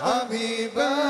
Habiba.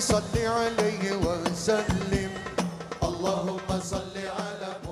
صل عليه وسلم. اللهم صل على محمد